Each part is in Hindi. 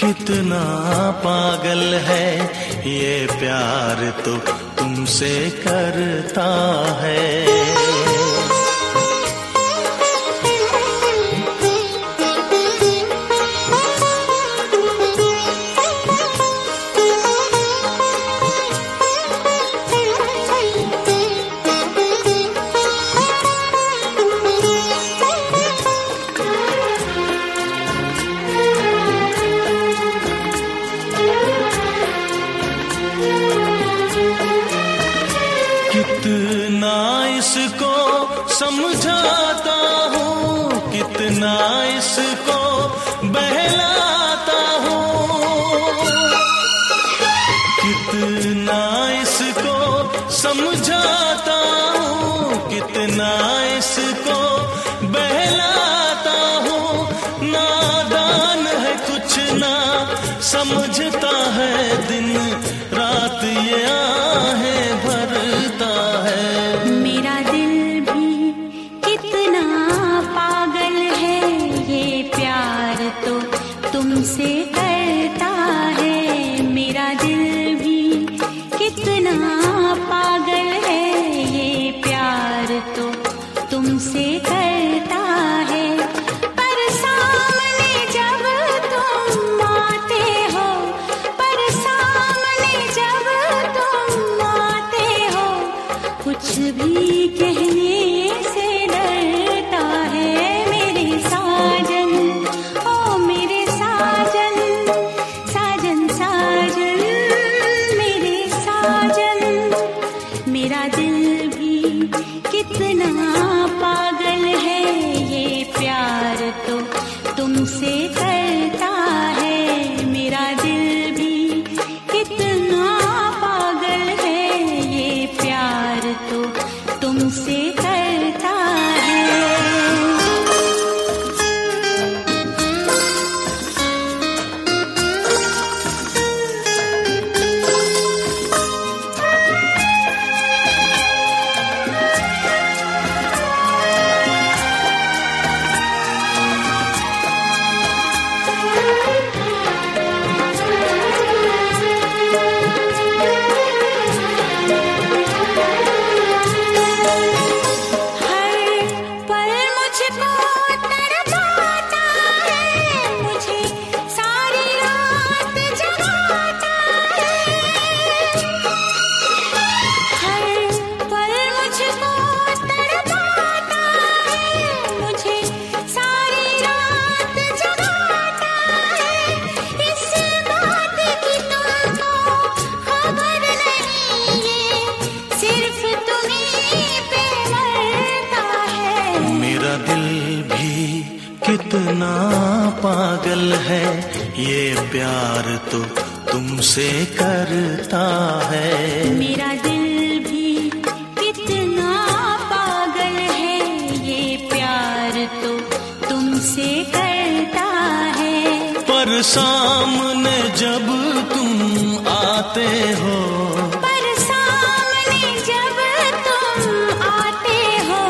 कितना पागल है ये प्यार तो तुमसे करता है। कितना इसको समझाता हूँ, कितना इसको बहलाता हूँ। कितना इसको समझाता हूँ, कितना इसको बहलाता हूँ। नादान है कुछ ना, समझता है दिन रात ये आहें दिल करता है। मेरा दिल भी कितना पागल है। ये प्यार तो तुमसे कितना पागल है ये प्यार तो तुमसे करता है। मेरा दिल भी कितना पागल है ये प्यार तो तुमसे करता है। पर सामने जब तुम आते हो पर सामने जब तुम आते हो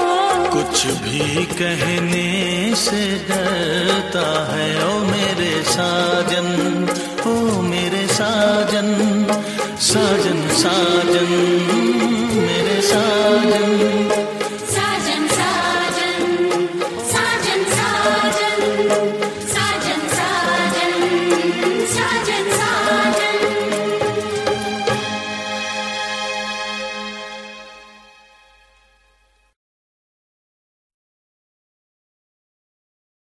कुछ भी कहने से डरता है ओ मेरे साजन ओ मेरे साजन साजन साजन मेरे साजन।